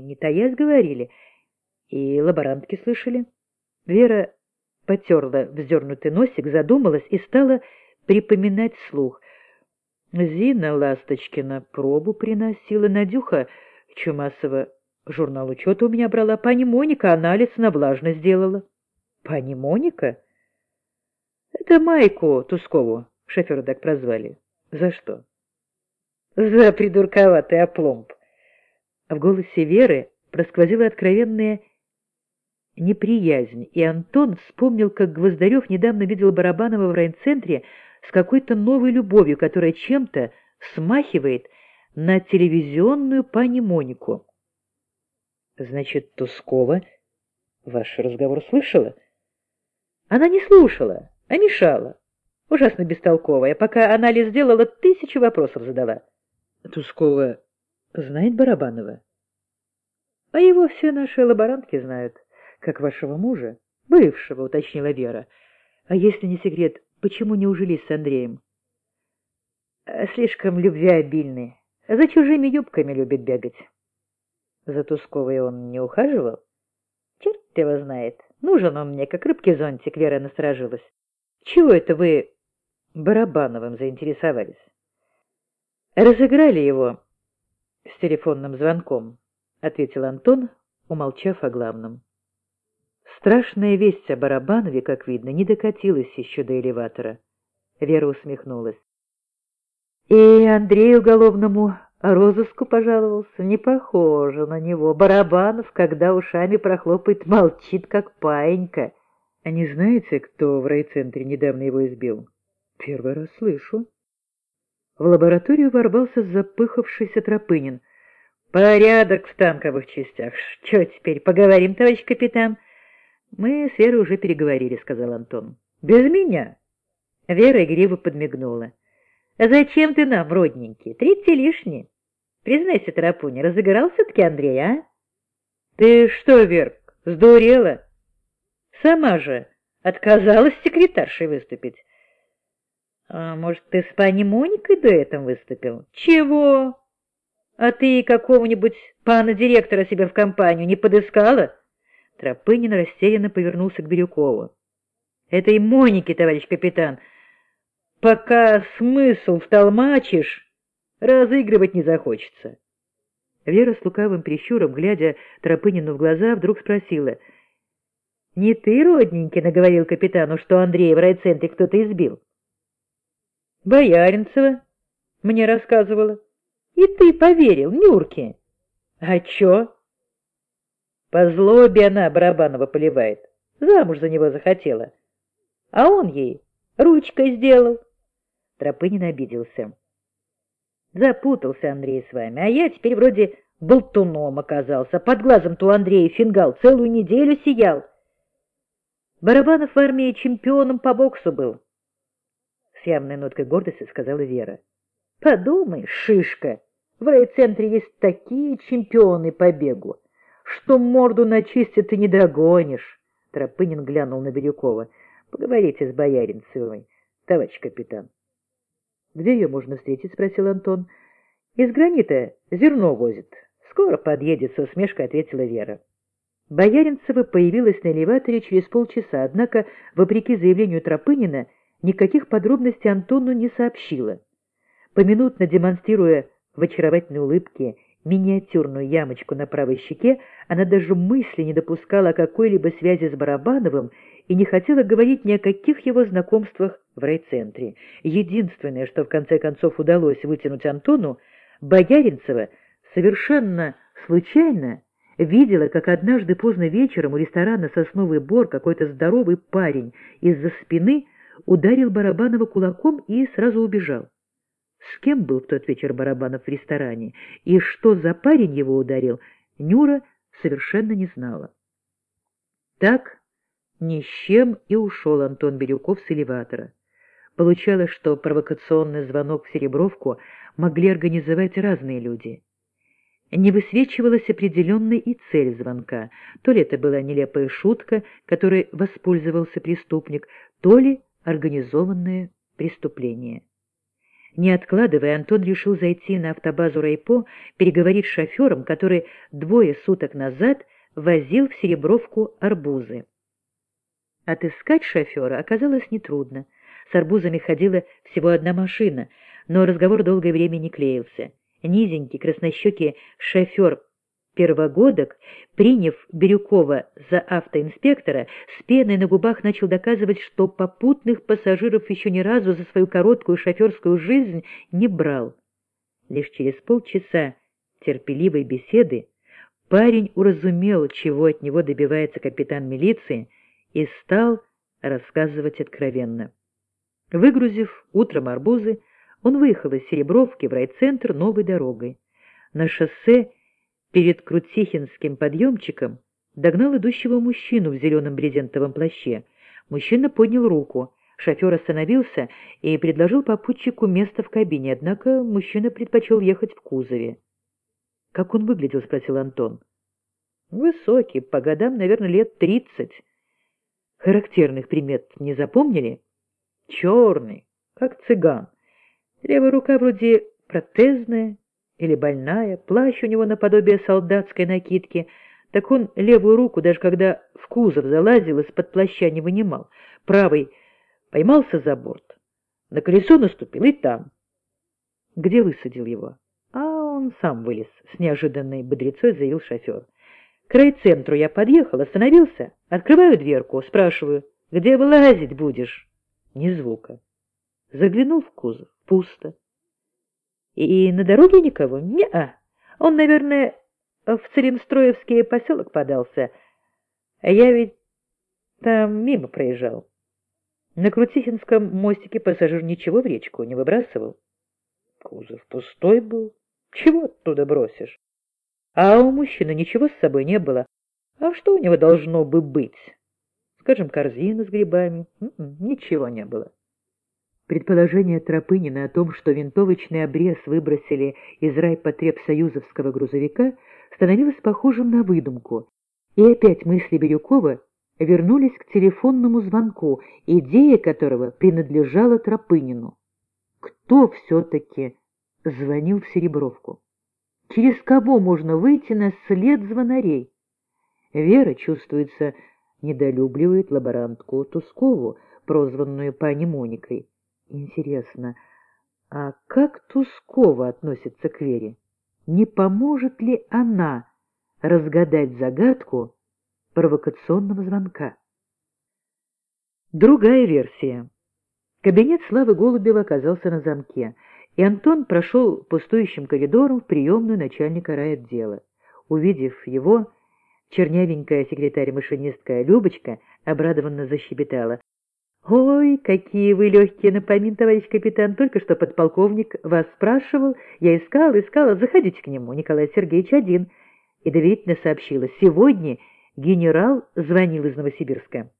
не таясь говорили, и лаборантки слышали. Вера потерла вздернутый носик, задумалась и стала припоминать слух. Зина Ласточкина пробу приносила, Надюха Чумасова журнал учета у меня брала, пани Моника анализ на влажность сделала. Пани Моника? Это Майку Тускову, шофера так прозвали. За что? За придурковатый опломб. В голосе Веры просквозила откровенная неприязнь, и Антон вспомнил, как Гвоздарев недавно видел Барабанова в райцентре с какой-то новой любовью, которая чем-то смахивает на телевизионную пани Монику. Значит, Тускова ваш разговор слышала? Она не слушала, а мешала. Ужасно бестолковая. Пока анализ сделала, тысячу вопросов задала. Тускова знает Барабанова? А его все наши лаборантки знают, как вашего мужа, бывшего, уточнила Вера. А если не секрет, почему не ужились с Андреем? Слишком любвеобильный. За чужими юбками любит бегать. За Тусковой он не ухаживал? Черт его знает. Нужен он мне, как рыбки зонтик, Вера насторожилась. Чего это вы Барабановым заинтересовались? Разыграли его с телефонным звонком, ответил Антон, умолчав о главном. Страшная весть о Барабанове, как видно, не докатилась еще до элеватора. Вера усмехнулась. И Андрею Уголовному розыску пожаловался. Не похоже на него. Барабанов, когда ушами прохлопает, молчит, как паинька. А не знаете, кто в райцентре недавно его избил? Первый раз слышу. В лабораторию ворвался запыхавшийся Тропынин. «Порядок в танковых частях. Что теперь, поговорим, товарищ капитан?» «Мы с Верой уже переговорили», — сказал Антон. «Без меня?» Вера игриво подмигнула. «Зачем ты нам, родненький? Тридцать лишний. Признайся, Тарапуня, разыграл все-таки Андрей, а?» «Ты что, Верк, сдурела?» «Сама же отказалась секретаршей выступить». А может, ты с пани Моникой до этого выступил? Чего? А ты какого-нибудь пана директора себе в компанию не подыскала? Тропынин растерянно повернулся к Бирюкову. Это и Моники, товарищ капитан. Пока смысл втолмачишь, разыгрывать не захочется. Вера с лукавым прищуром, глядя Тропынину в глаза, вдруг спросила. — Не ты, родненький, наговорил капитану, что Андрея в райцентре кто-то избил? — Бояринцева мне рассказывала. И ты поверил, Нюрке. А чё? По злобе она Барабанова поливает. Замуж за него захотела. А он ей ручкой сделал. Тропынин обиделся. Запутался Андрей с вами, а я теперь вроде болтуном оказался. Под глазом-то у Андрея фингал целую неделю сиял. Барабанов в армии чемпионом по боксу был с явной ноткой гордости сказала Вера. Подумай, шишка, в райцентре есть такие чемпионы по бегу, что морду начистят ты не догонишь. Тропынин глянул на Бирюкова. Поговорите с Бояринцевой, товарищ капитан. Где ее можно встретить? спросил Антон. Из гранита зерно возит. Скоро подъедет, со усмешкой ответила Вера. Бояринцева появилась на элеваторе через полчаса, однако, вопреки заявлению Тропынина, никаких подробностей Антону не сообщила. Поминутно демонстрируя в очаровательной улыбке миниатюрную ямочку на правой щеке, она даже мысли не допускала о какой-либо связи с Барабановым и не хотела говорить ни о каких его знакомствах в райцентре. Единственное, что в конце концов удалось вытянуть Антону, Бояринцева совершенно случайно видела, как однажды поздно вечером у ресторана «Сосновый бор» какой-то здоровый парень из-за спины ударил Барабанова кулаком и сразу убежал. С кем был в тот вечер Барабанов в ресторане и что за парень его ударил, Нюра совершенно не знала. Так ни с чем и ушел Антон Бирюков с элеватора. Получалось, что провокационный звонок в Серебровку могли организовать разные люди. Не высвечивалась определенная и цель звонка. То ли это была нелепая шутка, которой воспользовался преступник, то ли организованное преступление. Не откладывая, Антон решил зайти на автобазу Райпо, переговорить с шофером, который двое суток назад возил в Серебровку арбузы. Отыскать шофера оказалось нетрудно. С арбузами ходила всего одна машина, но разговор долгое время не клеился. Низенький, краснощекий шофер Первогодок, приняв Бирюкова за автоинспектора, с пеной на губах начал доказывать, что попутных пассажиров еще ни разу за свою короткую шоферскую жизнь не брал. Лишь через полчаса терпеливой беседы парень уразумел, чего от него добивается капитан милиции, и стал рассказывать откровенно. Выгрузив утром арбузы, он выехал из Серебровки в райцентр новой дорогой. На шоссе перед Крутихинским подъемчиком догнал идущего мужчину в зеленом брезентовом плаще. Мужчина поднял руку. Шофер остановился и предложил попутчику место в кабине, однако мужчина предпочел ехать в кузове. — Как он выглядел? — спросил Антон. — Высокий, по годам, наверное, лет тридцать. Характерных примет не запомнили? — Черный, как цыган. Левая рука вроде протезная, или больная, плащ у него наподобие солдатской накидки, так он левую руку, даже когда в кузов залазил, из-под плаща не вынимал. Правый поймался за борт, на колесо наступил и там. Где высадил его? А он сам вылез, с неожиданной бодрецой заявил шофер. К райцентру я подъехал, остановился, открываю дверку, спрашиваю, где вылазить будешь? Ни звука. Заглянул в кузов, пусто. И на дороге никого? Не-а. Он, наверное, в Церемстроевский поселок подался. Я ведь там мимо проезжал. На Крутихинском мостике пассажир ничего в речку не выбрасывал. Кузов пустой был. Чего оттуда бросишь? А у мужчины ничего с собой не было. А что у него должно бы быть? Скажем, корзина с грибами? М-м, ничего не было. Предположение Тропынина о том, что винтовочный обрез выбросили из райпотребсоюзовского грузовика, становилось похожим на выдумку, и опять мысли Бирюкова вернулись к телефонному звонку, идея которого принадлежала Тропынину. Кто все-таки звонил в Серебровку? Через кого можно выйти на след звонарей? Вера, чувствуется, недолюбливает лаборантку Тускову, прозванную пани Моникой. Интересно, а как Тускова относится к Вере? Не поможет ли она разгадать загадку провокационного звонка? Другая версия. Кабинет Славы Голубева оказался на замке, и Антон прошел пустующим коридором в приемную начальника райотдела. Увидев его, чернявенькая секретарь-машинистка Любочка обрадованно защебетала. «Ой, какие вы легкие на помин, товарищ капитан! Только что подполковник вас спрашивал. Я искал, искала. Заходите к нему, Николай Сергеевич один». И доверительно сообщила. «Сегодня генерал звонил из Новосибирска».